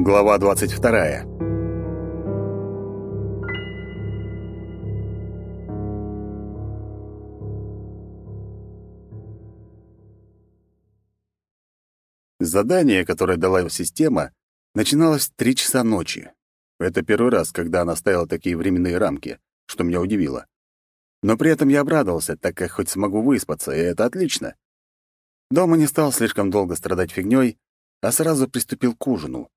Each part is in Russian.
Глава 22. Задание, которое дала система, начиналось в три часа ночи. Это первый раз, когда она ставила такие временные рамки, что меня удивило. Но при этом я обрадовался, так как хоть смогу выспаться, и это отлично. Дома не стал слишком долго страдать фигней, а сразу приступил к ужину.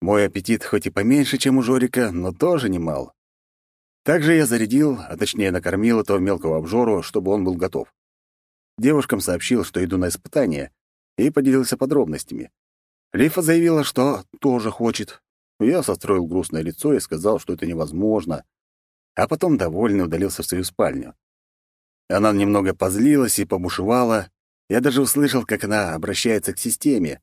Мой аппетит хоть и поменьше, чем у Жорика, но тоже немал. Также я зарядил, а точнее накормил этого мелкого обжору, чтобы он был готов. Девушкам сообщил, что иду на испытание, и поделился подробностями. Лифа заявила, что тоже хочет. Я состроил грустное лицо и сказал, что это невозможно, а потом довольно удалился в свою спальню. Она немного позлилась и побушевала. Я даже услышал, как она обращается к системе.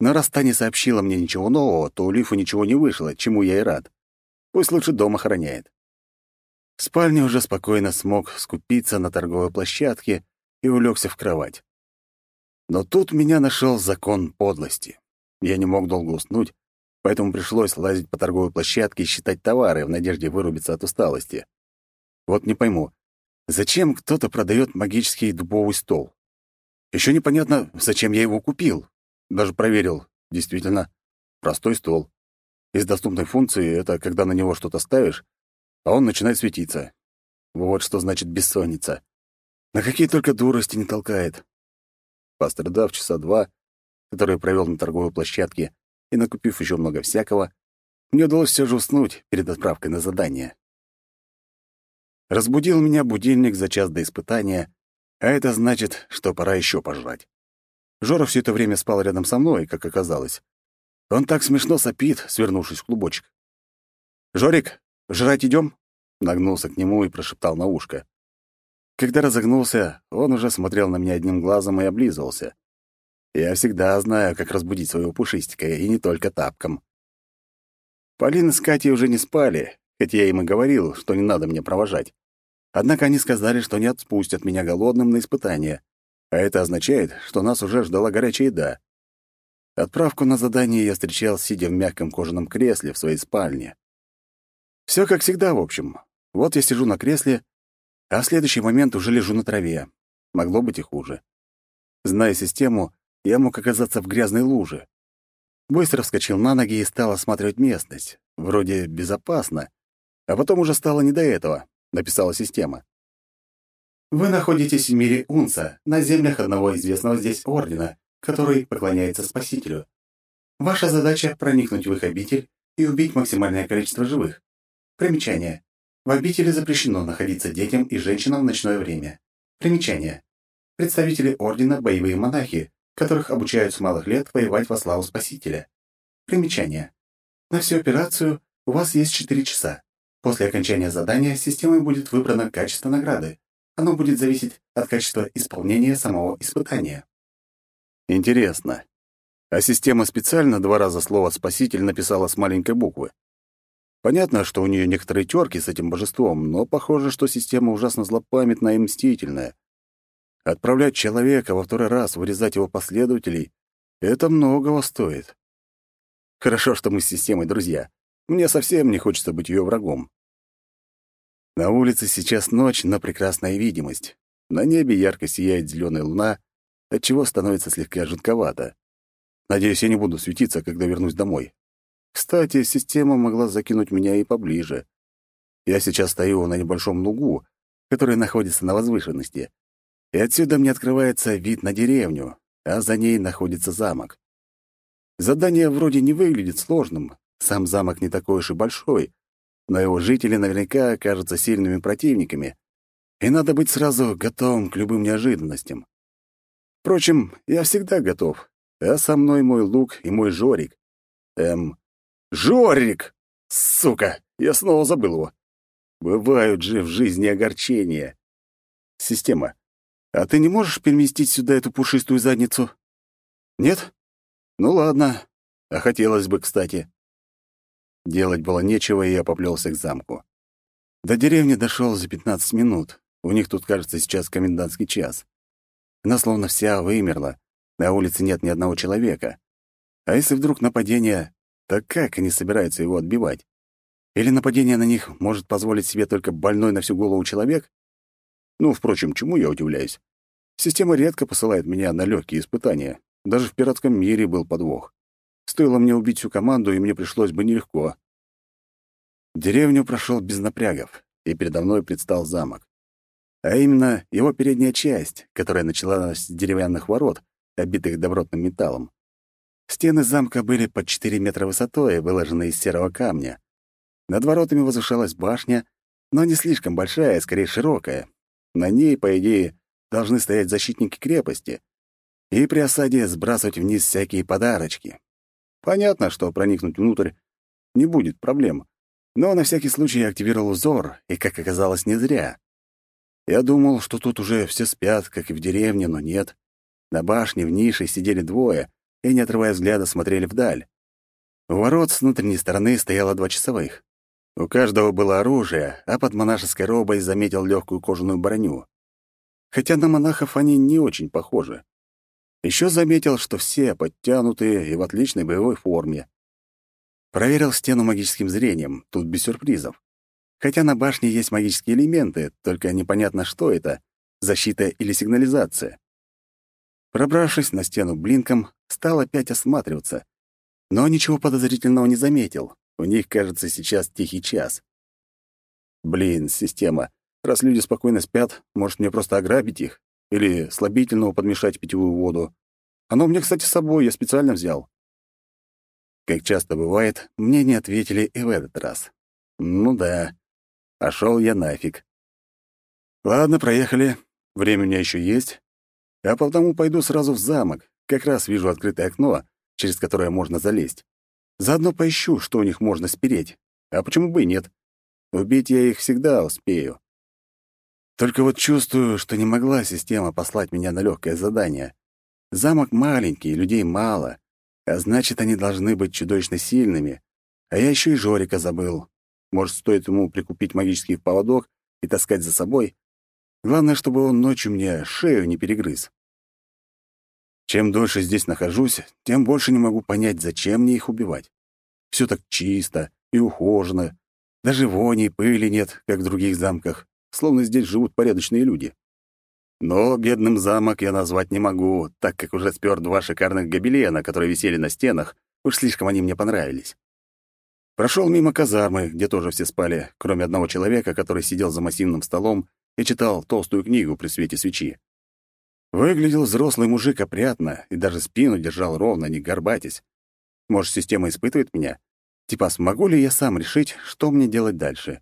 Но раз та не сообщила мне ничего нового, то у Лифу ничего не вышло, чему я и рад. Пусть лучше дом охраняет. В спальне уже спокойно смог скупиться на торговой площадке и улегся в кровать. Но тут меня нашел закон подлости. Я не мог долго уснуть, поэтому пришлось лазить по торговой площадке и считать товары в надежде вырубиться от усталости. Вот не пойму, зачем кто-то продает магический дубовый стол? Еще непонятно, зачем я его купил. Даже проверил. Действительно, простой стол. Из доступной функции — это когда на него что-то ставишь, а он начинает светиться. Вот что значит бессонница. На какие только дурости не толкает. Пострадав часа два, которые провел на торговой площадке, и накупив еще много всякого, мне удалось все же уснуть перед отправкой на задание. Разбудил меня будильник за час до испытания, а это значит, что пора еще пожрать. Жора все это время спал рядом со мной, как оказалось. Он так смешно сопит, свернувшись в клубочек. «Жорик, жрать идем? Нагнулся к нему и прошептал на ушко. Когда разогнулся, он уже смотрел на меня одним глазом и облизывался. Я всегда знаю, как разбудить своего пушистика, и не только тапком. Полина с Катей уже не спали, хотя я им и говорил, что не надо мне провожать. Однако они сказали, что не отпустят меня голодным на испытание, а это означает, что нас уже ждала горячая еда. Отправку на задание я встречал, сидя в мягком кожаном кресле в своей спальне. Все как всегда, в общем. Вот я сижу на кресле, а в следующий момент уже лежу на траве. Могло быть и хуже. Зная систему, я мог оказаться в грязной луже. Быстро вскочил на ноги и стал осматривать местность. Вроде безопасно. А потом уже стало не до этого, написала система. Вы находитесь в мире Унца, на землях одного известного здесь ордена, который поклоняется Спасителю. Ваша задача — проникнуть в их обитель и убить максимальное количество живых. Примечание. В обители запрещено находиться детям и женщинам в ночное время. Примечание. Представители ордена — боевые монахи, которых обучают с малых лет воевать во славу Спасителя. Примечание. На всю операцию у вас есть 4 часа. После окончания задания системой будет выбрано качество награды. Оно будет зависеть от качества исполнения самого испытания. Интересно. А система специально два раза слово «спаситель» написала с маленькой буквы. Понятно, что у нее некоторые терки с этим божеством, но похоже, что система ужасно злопамятная и мстительная. Отправлять человека во второй раз, вырезать его последователей — это многого стоит. Хорошо, что мы с системой друзья. Мне совсем не хочется быть ее врагом. На улице сейчас ночь, но прекрасная видимость. На небе ярко сияет зеленая луна, отчего становится слегка жутковато. Надеюсь, я не буду светиться, когда вернусь домой. Кстати, система могла закинуть меня и поближе. Я сейчас стою на небольшом лугу, который находится на возвышенности и отсюда мне открывается вид на деревню, а за ней находится замок. Задание вроде не выглядит сложным, сам замок не такой уж и большой, но его жители наверняка окажутся сильными противниками, и надо быть сразу готовым к любым неожиданностям. Впрочем, я всегда готов, а со мной мой лук и мой Жорик. Эм, Жорик! Сука, я снова забыл его. Бывают же в жизни огорчения. Система, а ты не можешь переместить сюда эту пушистую задницу? Нет? Ну ладно. А хотелось бы, кстати. Делать было нечего, и я поплелся к замку. До деревни дошел за 15 минут. У них тут, кажется, сейчас комендантский час. Она словно вся вымерла. На улице нет ни одного человека. А если вдруг нападение, Так как они собираются его отбивать? Или нападение на них может позволить себе только больной на всю голову человек? Ну, впрочем, чему я удивляюсь? Система редко посылает меня на легкие испытания. Даже в пиратском мире был подвох. Стоило мне убить всю команду, и мне пришлось бы нелегко. Деревню прошел без напрягов, и передо мной предстал замок. А именно его передняя часть, которая началась с деревянных ворот, обитых добротным металлом. Стены замка были под 4 метра высотой, выложены из серого камня. Над воротами возвышалась башня, но не слишком большая, а скорее широкая. На ней, по идее, должны стоять защитники крепости и при осаде сбрасывать вниз всякие подарочки. Понятно, что проникнуть внутрь не будет проблем, но на всякий случай я активировал взор, и, как оказалось, не зря. Я думал, что тут уже все спят, как и в деревне, но нет. На башне в нише сидели двое и, не отрывая взгляда, смотрели вдаль. У ворот с внутренней стороны стояло два часовых. У каждого было оружие, а под монашеской робой заметил легкую кожаную броню. Хотя на монахов они не очень похожи. Еще заметил, что все подтянутые и в отличной боевой форме. Проверил стену магическим зрением, тут без сюрпризов. Хотя на башне есть магические элементы, только непонятно, что это — защита или сигнализация. Пробравшись на стену блинком, стал опять осматриваться, но ничего подозрительного не заметил. У них, кажется, сейчас тихий час. Блин, система. Раз люди спокойно спят, может, мне просто ограбить их? Или слабительного подмешать в питьевую воду? Оно у меня, кстати, с собой, я специально взял. Как часто бывает, мне не ответили и в этот раз. Ну да, пошел я нафиг. Ладно, проехали. Время у меня еще есть. А потому пойду сразу в замок. Как раз вижу открытое окно, через которое можно залезть. Заодно поищу, что у них можно спереть. А почему бы и нет? Убить я их всегда успею. Только вот чувствую, что не могла система послать меня на легкое задание. Замок маленький, людей мало. А значит, они должны быть чудовищно сильными. А я еще и Жорика забыл. Может, стоит ему прикупить магический поводок и таскать за собой? Главное, чтобы он ночью мне шею не перегрыз. Чем дольше здесь нахожусь, тем больше не могу понять, зачем мне их убивать. Все так чисто и ухожено. Даже вони и пыли нет, как в других замках, словно здесь живут порядочные люди. Но бедным замок я назвать не могу, так как уже спер два шикарных гобелена, которые висели на стенах, уж слишком они мне понравились. Прошел мимо казармы, где тоже все спали, кроме одного человека, который сидел за массивным столом и читал толстую книгу при свете свечи. Выглядел взрослый мужик опрятно и даже спину держал ровно, не горбатясь. Может, система испытывает меня? Типа, смогу ли я сам решить, что мне делать дальше?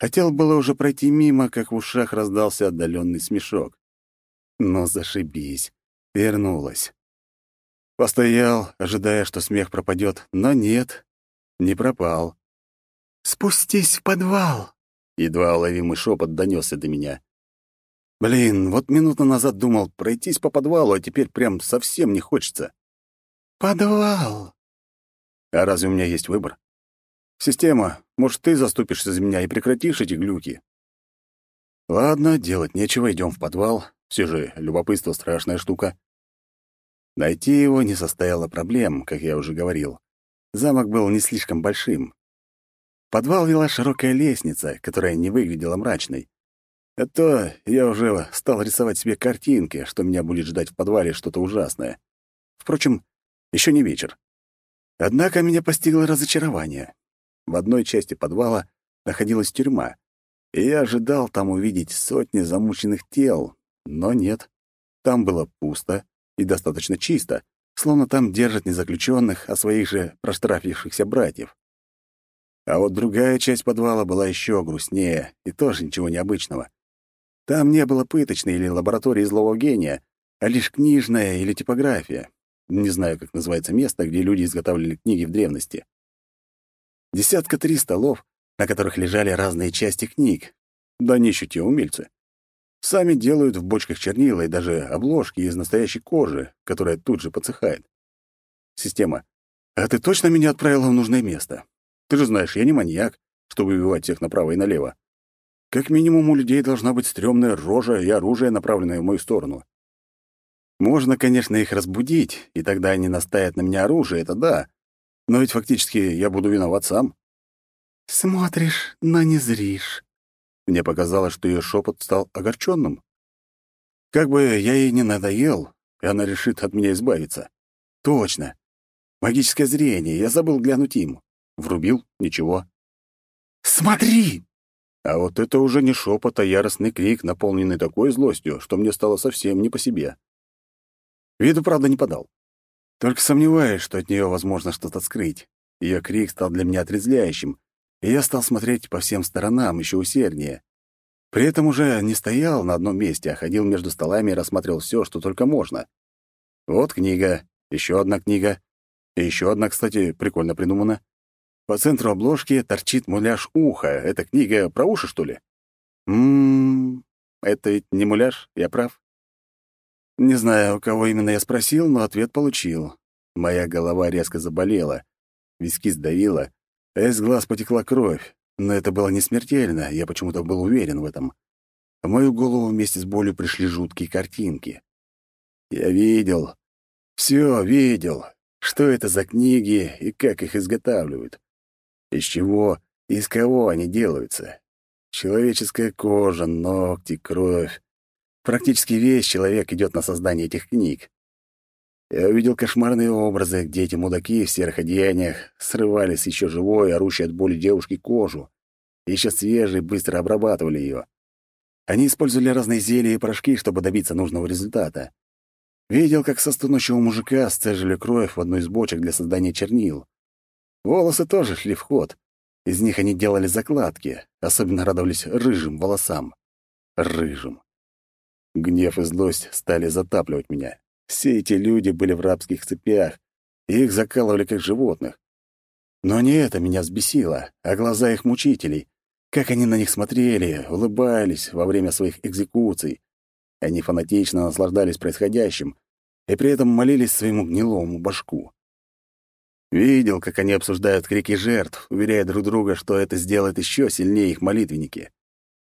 Хотел было уже пройти мимо, как в ушах раздался отдаленный смешок. Но зашибись. Вернулась. Постоял, ожидая, что смех пропадет, но нет, не пропал. «Спустись в подвал!» Едва уловимый шепот донесся до меня. Блин, вот минуту назад думал пройтись по подвалу, а теперь прям совсем не хочется. «Подвал!» А разве у меня есть выбор? Система, может, ты заступишься за меня и прекратишь эти глюки? Ладно, делать нечего, идем в подвал. Все же любопытство — страшная штука. Найти его не состояло проблем, как я уже говорил. Замок был не слишком большим. Подвал вела широкая лестница, которая не выглядела мрачной. А то я уже стал рисовать себе картинки, что меня будет ждать в подвале что-то ужасное. Впрочем, еще не вечер. Однако меня постигло разочарование. В одной части подвала находилась тюрьма, и я ожидал там увидеть сотни замученных тел, но нет. Там было пусто и достаточно чисто, словно там держат не заключенных, а своих же проштрафившихся братьев. А вот другая часть подвала была еще грустнее и тоже ничего необычного. Там не было пыточной или лаборатории злого гения, а лишь книжная или типография. Не знаю, как называется место, где люди изготавливали книги в древности. Десятка три столов, на которых лежали разные части книг. Да нищу те умельцы. Сами делают в бочках чернила и даже обложки из настоящей кожи, которая тут же подсыхает. Система. А ты точно меня отправила в нужное место? Ты же знаешь, я не маньяк, чтобы убивать всех направо и налево. Как минимум у людей должна быть стрёмная рожа и оружие, направленное в мою сторону. Можно, конечно, их разбудить, и тогда они наставят на меня оружие, это да. Но ведь фактически я буду виноват сам. «Смотришь, но не зришь». Мне показалось, что ее шепот стал огорченным. Как бы я ей не надоел, и она решит от меня избавиться. Точно. Магическое зрение, я забыл глянуть им. Врубил — ничего. «Смотри!» А вот это уже не шепот, а яростный крик, наполненный такой злостью, что мне стало совсем не по себе. Виду, правда, не подал. Только сомневаюсь, что от нее возможно что-то скрыть. Ее крик стал для меня отрезвляющим, и я стал смотреть по всем сторонам еще усерднее. При этом уже не стоял на одном месте, а ходил между столами и рассматривал все, что только можно. Вот книга, еще одна книга, и еще одна, кстати, прикольно придумана. По центру обложки торчит муляж уха. Это книга про уши, что ли? Ммм, это ведь не муляж, я прав. Не знаю, у кого именно я спросил, но ответ получил. Моя голова резко заболела, виски сдавило, а из глаз потекла кровь. Но это было не смертельно, я почему-то был уверен в этом. В мою голову вместе с болью пришли жуткие картинки. Я видел, все видел, что это за книги и как их изготавливают. Из чего и из кого они делаются? Человеческая кожа, ногти, кровь. Практически весь человек идет на создание этих книг. Я увидел кошмарные образы, где эти мудаки в серых одеяниях срывали с еще живой, орущей от боли девушки кожу. Еще свежей быстро обрабатывали ее. Они использовали разные зелья и порошки, чтобы добиться нужного результата. Видел, как со стонущего мужика сцежили кровь в одну из бочек для создания чернил. Волосы тоже шли в ход. Из них они делали закладки, особенно радовались рыжим волосам. Рыжим. Гнев и злость стали затапливать меня. Все эти люди были в рабских цепях, и их закалывали как животных. Но не это меня взбесило, а глаза их мучителей. Как они на них смотрели, улыбались во время своих экзекуций. Они фанатично наслаждались происходящим и при этом молились своему гнилому башку. Видел, как они обсуждают крики жертв, уверяя друг друга, что это сделает еще сильнее их молитвенники.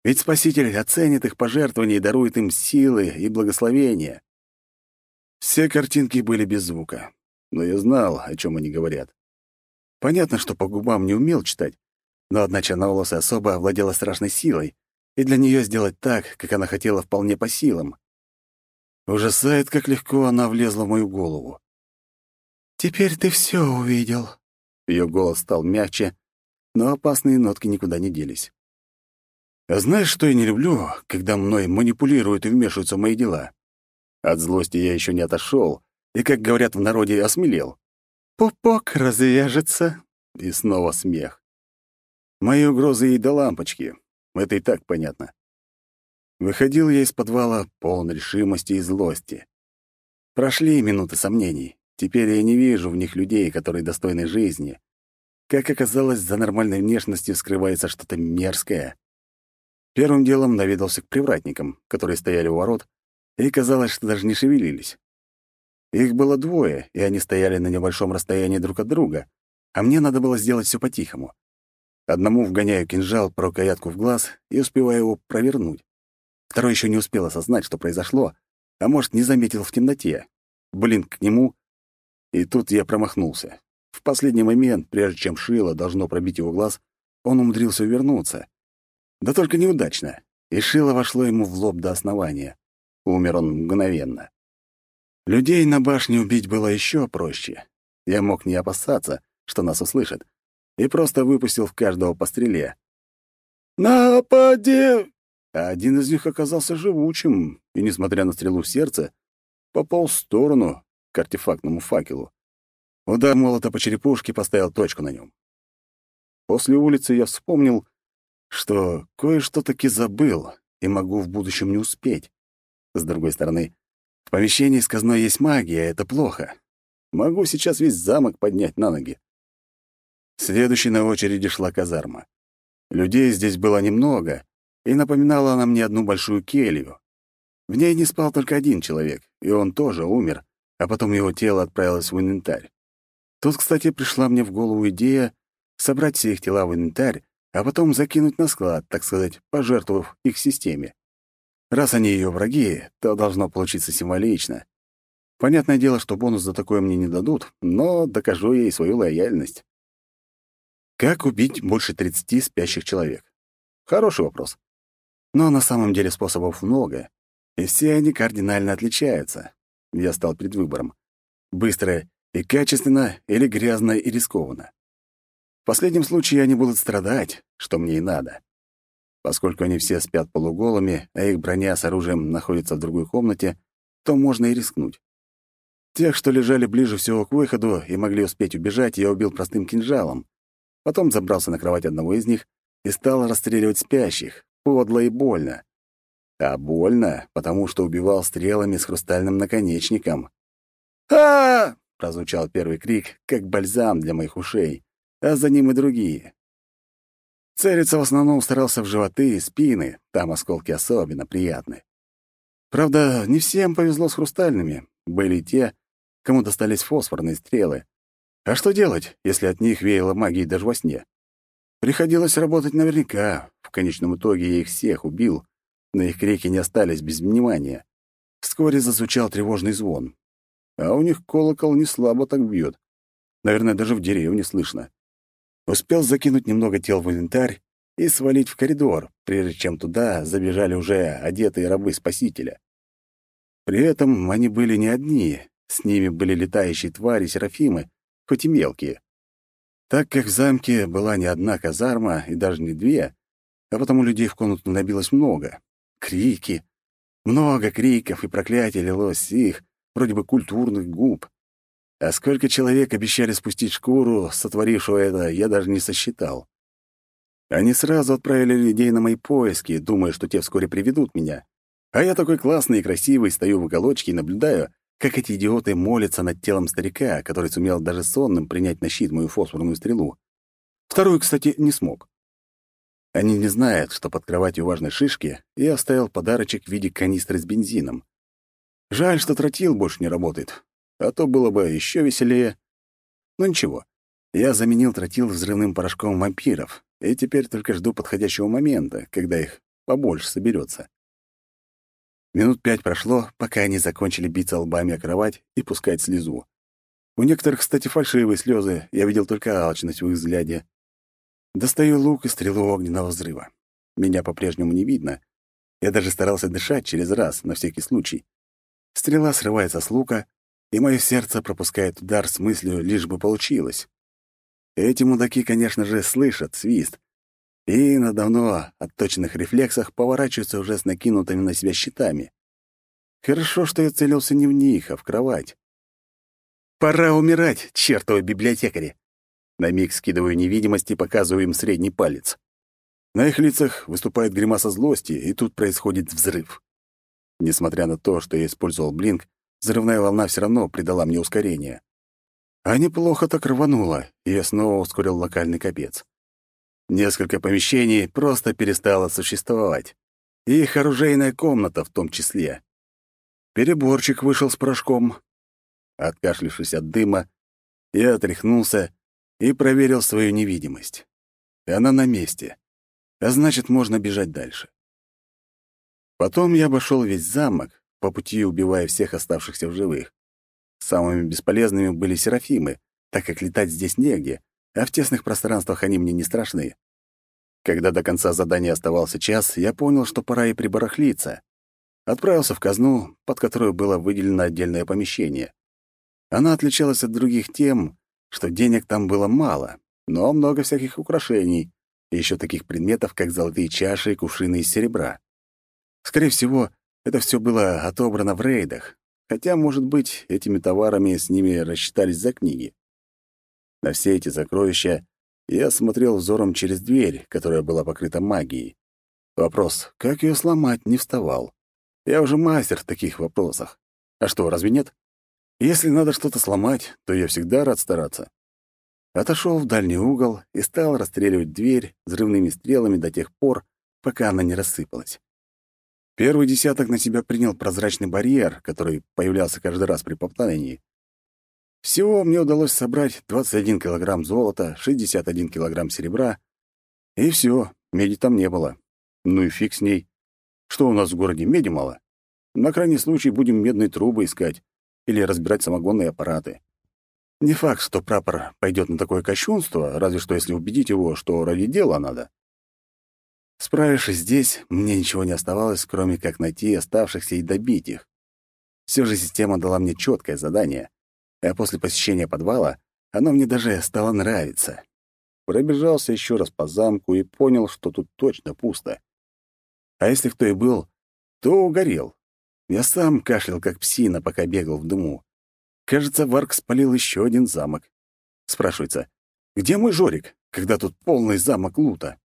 Ведь Спаситель оценит их пожертвования и дарует им силы и благословения. Все картинки были без звука, но я знал, о чем они говорят. Понятно, что по губам не умел читать, но одна черноволосая особа овладела страшной силой, и для нее сделать так, как она хотела, вполне по силам. Ужасает, как легко она влезла в мою голову. «Теперь ты все увидел». Ее голос стал мягче, но опасные нотки никуда не делись. «А знаешь, что я не люблю, когда мной манипулируют и вмешиваются в мои дела? От злости я еще не отошел, и, как говорят в народе, осмелел. «Пупок развяжется». И снова смех. Мои угрозы ей до лампочки. Это и так понятно. Выходил я из подвала полон решимости и злости. Прошли минуты сомнений. Теперь я не вижу в них людей, которые достойны жизни. Как оказалось, за нормальной внешностью скрывается что-то мерзкое. Первым делом наведался к привратникам, которые стояли у ворот, и казалось, что даже не шевелились. Их было двое, и они стояли на небольшом расстоянии друг от друга, а мне надо было сделать все по-тихому. Одному вгоняю кинжал по рукоятку в глаз и успеваю его провернуть. Второй еще не успел осознать, что произошло, а может, не заметил в темноте. Блин, к нему и тут я промахнулся. В последний момент, прежде чем шило должно пробить его глаз, он умудрился увернуться. Да только неудачно, и шило вошло ему в лоб до основания. Умер он мгновенно. Людей на башне убить было еще проще. Я мог не опасаться, что нас услышат, и просто выпустил в каждого по стреле. «Напади!» А один из них оказался живучим, и, несмотря на стрелу в сердце, попал в сторону, к артефактному факелу. Удар молота по черепушке поставил точку на нем. После улицы я вспомнил, что кое-что таки забыл и могу в будущем не успеть. С другой стороны, в помещении с казной есть магия, это плохо. Могу сейчас весь замок поднять на ноги. Следующей на очереди шла казарма. Людей здесь было немного, и напоминала она мне одну большую келью. В ней не спал только один человек, и он тоже умер, а потом его тело отправилось в инвентарь. Тут, кстати, пришла мне в голову идея собрать все их тела в инвентарь, а потом закинуть на склад, так сказать, пожертвовав их системе. Раз они ее враги, то должно получиться символично. Понятное дело, что бонус за такое мне не дадут, но докажу ей свою лояльность. Как убить больше 30 спящих человек? Хороший вопрос. Но на самом деле способов много, и все они кардинально отличаются. Я стал перед выбором. Быстро и качественно или грязно и рискованно. В последнем случае они будут страдать, что мне и надо. Поскольку они все спят полуголыми, а их броня с оружием находится в другой комнате, то можно и рискнуть. Тех, что лежали ближе всего к выходу и могли успеть убежать, я убил простым кинжалом. Потом забрался на кровать одного из них и стал расстреливать спящих, подло и больно. А больно, потому что убивал стрелами с хрустальным наконечником. а, прозвучал первый крик, как бальзам для моих ушей, а за ним и другие. Целиться в основном старался в животы и спины, там осколки особенно приятны. Правда, не всем повезло с хрустальными. Были те, кому достались фосфорные стрелы. А что делать, если от них веяло магией даже во сне? Приходилось работать наверняка. В конечном итоге я их всех убил, но их крики не остались без внимания. Вскоре зазвучал тревожный звон. А у них колокол не слабо так бьет. Наверное, даже в деревне слышно. Успел закинуть немного тел в инвентарь и свалить в коридор, прежде чем туда забежали уже одетые рабы Спасителя. При этом они были не одни, с ними были летающие твари Серафимы, хоть и мелкие. Так как в замке была не одна казарма и даже не две, а потому людей в комнату набилось много. Крики. Много криков и проклятий лилось с их, вроде бы культурных губ. А сколько человек обещали спустить шкуру, сотворившего это, я даже не сосчитал. Они сразу отправили людей на мои поиски, думая, что те вскоре приведут меня. А я такой классный и красивый, стою в уголочке и наблюдаю, как эти идиоты молятся над телом старика, который сумел даже сонным принять на щит мою фосфорную стрелу. Вторую, кстати, не смог. Они не знают, что под кроватью важной шишки я оставил подарочек в виде канистры с бензином. Жаль, что тротил больше не работает а то было бы еще веселее. Но ничего, я заменил тротил взрывным порошком вампиров, и теперь только жду подходящего момента, когда их побольше соберется. Минут пять прошло, пока они закончили биться лбами о кровать и пускать слезу. У некоторых, кстати, фальшивые слезы, я видел только алчность в их взгляде. Достаю лук и стрелу огненного взрыва. Меня по-прежнему не видно. Я даже старался дышать через раз, на всякий случай. Стрела срывается с лука, и мое сердце пропускает удар с мыслью, лишь бы получилось. Эти мудаки, конечно же, слышат свист, и на давно отточенных рефлексах поворачиваются уже с накинутыми на себя щитами. Хорошо, что я целился не в них, а в кровать. «Пора умирать, чертовы библиотекари!» На миг скидываю невидимость и показываю им средний палец. На их лицах выступает гримаса злости, и тут происходит взрыв. Несмотря на то, что я использовал блинк, взрывная волна все равно придала мне ускорение. А неплохо так рвануло, и я снова ускорил локальный капец. Несколько помещений просто перестало существовать. И их оружейная комната в том числе. Переборчик вышел с порошком. Откашлившись от дыма, я отряхнулся и проверил свою невидимость. И она на месте. А значит, можно бежать дальше. Потом я обошел весь замок, по пути убивая всех оставшихся в живых. Самыми бесполезными были серафимы, так как летать здесь негде, а в тесных пространствах они мне не страшны. Когда до конца задания оставался час, я понял, что пора и прибарахлиться. Отправился в казну, под которую было выделено отдельное помещение. Она отличалась от других тем, что денег там было мало, но много всяких украшений, и еще таких предметов, как золотые чаши и кувшины из серебра. Скорее всего, это все было отобрано в рейдах, хотя, может быть, этими товарами с ними рассчитались за книги. На все эти сокровища я смотрел взором через дверь, которая была покрыта магией. Вопрос, как ее сломать, не вставал. Я уже мастер в таких вопросах. А что, разве нет? Если надо что-то сломать, то я всегда рад стараться. Отошел в дальний угол и стал расстреливать дверь взрывными стрелами до тех пор, пока она не рассыпалась. Первый десяток на себя принял прозрачный барьер, который появлялся каждый раз при попадании. Всего мне удалось собрать 21 килограмм золота, 61 килограмм серебра, и все, меди там не было. Ну и фиг с ней. Что у нас в городе, меди мало? На крайний случай будем медные трубы искать. или разбирать самогонные аппараты. Не факт, что прапор пойдет на такое кощунство, разве что если убедить его, что ради дела надо. Справившись здесь, мне ничего не оставалось, кроме как найти оставшихся и добить их. Все же система дала мне четкое задание, а после посещения подвала оно мне даже стало нравиться. Пробежался еще раз по замку и понял, что тут точно пусто. А если кто и был, то угорел. Я сам кашлял, как псина, пока бегал в дыму. Кажется, Варк спалил еще один замок. Спрашивается, где мой Жорик, когда тут полный замок лута?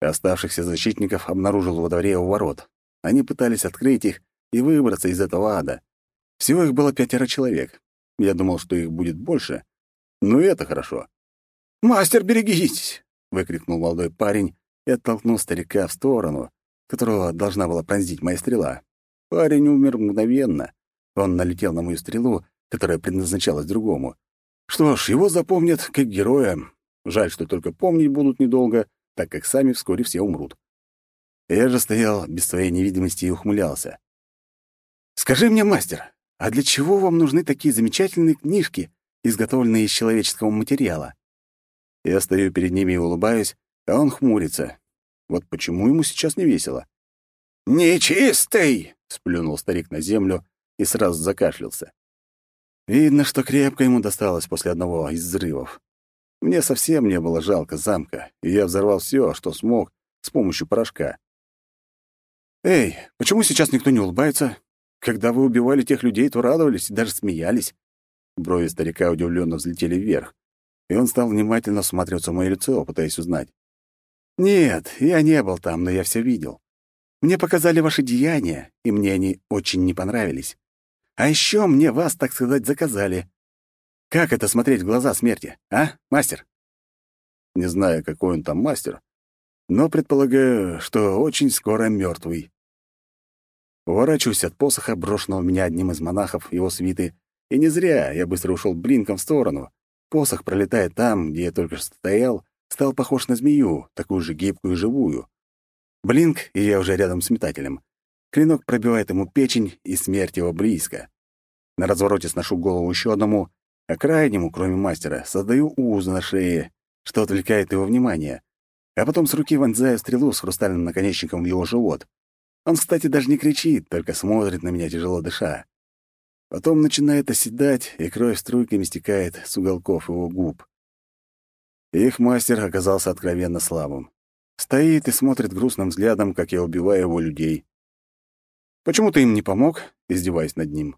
Оставшихся защитников обнаружил во дворе у ворот. Они пытались открыть их и выбраться из этого ада. Всего их было пятеро человек. Я думал, что их будет больше. Но это хорошо. «Мастер, берегитесь!» — выкрикнул молодой парень и оттолкнул старика в сторону, которого должна была пронзить моя стрела. Парень умер мгновенно. Он налетел на мою стрелу, которая предназначалась другому. Что ж, его запомнят как героя. Жаль, что только помнить будут недолго, так как сами вскоре все умрут. Я же стоял без своей невидимости и ухмылялся. «Скажи мне, мастер, а для чего вам нужны такие замечательные книжки, изготовленные из человеческого материала?» Я стою перед ними и улыбаюсь, а он хмурится. Вот почему ему сейчас не весело. «Нечистый!» — сплюнул старик на землю и сразу закашлялся. Видно, что крепко ему досталось после одного из взрывов. Мне совсем не было жалко замка, и я взорвал все, что смог, с помощью порошка. «Эй, почему сейчас никто не улыбается? Когда вы убивали тех людей, то радовались и даже смеялись». Брови старика удивленно взлетели вверх и он стал внимательно всматриваться в мое лицо, пытаясь узнать. «Нет, я не был там, но я все видел. Мне показали ваши деяния, и мне они очень не понравились. А еще мне вас, так сказать, заказали. Как это смотреть в глаза смерти, а, мастер?» Не знаю, какой он там мастер, но предполагаю, что очень скоро мертвый. Уворачиваюсь от посоха, брошенного меня одним из монахов его свиты, и не зря я быстро ушел блинком в сторону, Посох, пролетая там, где я только что стоял, стал похож на змею, такую же гибкую и живую. Блинк, и я уже рядом с метателем. Клинок пробивает ему печень, и смерть его близко. На развороте сношу голову еще одному, а крайнему, кроме мастера, создаю узы на шее, что отвлекает его внимание. А потом с руки вонзаю стрелу с хрустальным наконечником в его живот. Он, кстати, даже не кричит, только смотрит на меня, тяжело дыша. Потом начинает оседать, и кровь струйками стекает с уголков его губ. Их мастер оказался откровенно слабым. Стоит и смотрит грустным взглядом, как я убиваю его людей. «Почему ты им не помог?» — издеваясь над ним.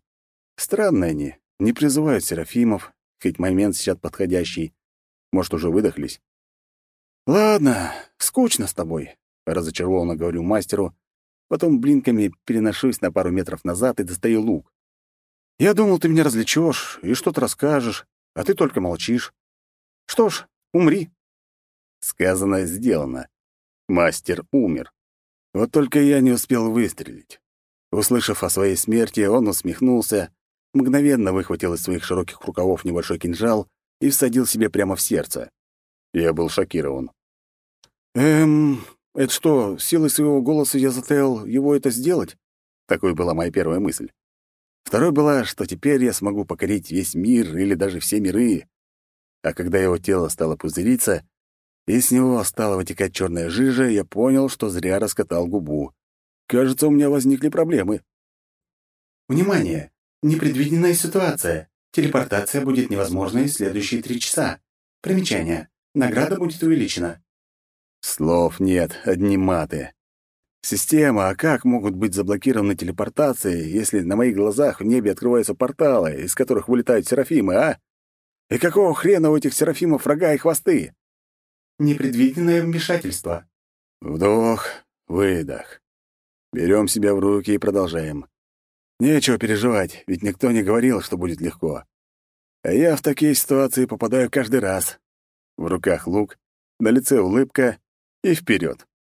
«Странные они, не призывают серафимов, хоть момент сейчас подходящий. Может, уже выдохлись?» «Ладно, скучно с тобой», — разочарованно говорю мастеру, потом блинками переношусь на пару метров назад и достаю лук. Я думал, ты меня развлечешь и что-то расскажешь, а ты только молчишь. Что ж, умри. Сказано, сделано. Мастер умер. Вот только я не успел выстрелить. Услышав о своей смерти, он усмехнулся, мгновенно выхватил из своих широких рукавов небольшой кинжал и всадил себе прямо в сердце. Я был шокирован. «Эм, это что, силой своего голоса я заставил его это сделать?» Такой была моя первая мысль. Второй была, что теперь я смогу покорить весь мир или даже все миры. А когда его тело стало пузыриться, и с него стала вытекать черная жижа, я понял, что зря раскатал губу. Кажется, у меня возникли проблемы. Внимание! Непредвиденная ситуация. Телепортация будет невозможной следующие три часа. Примечание. Награда будет увеличена. Слов нет, одни маты. Система, а как могут быть заблокированы телепортации, если на моих глазах в небе открываются порталы, из которых вылетают серафимы, а? И какого хрена у этих серафимов рога и хвосты? Непредвиденное вмешательство. Вдох, выдох. Берем себя в руки и продолжаем. Нечего переживать, ведь никто не говорил, что будет легко. А я в такие ситуации попадаю каждый раз. В руках лук, на лице улыбка и вперед.